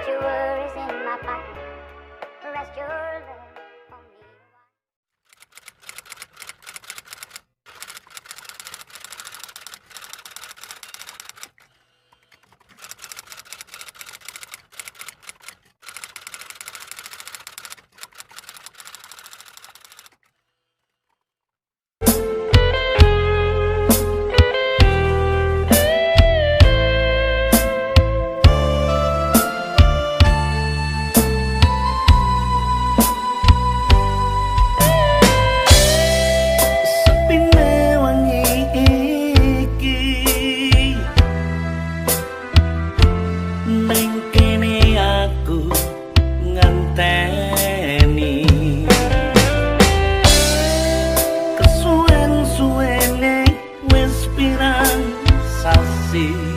Put your worries in my pocket. Rest your aku ngenteni Kesuen-suene wis pirang sasih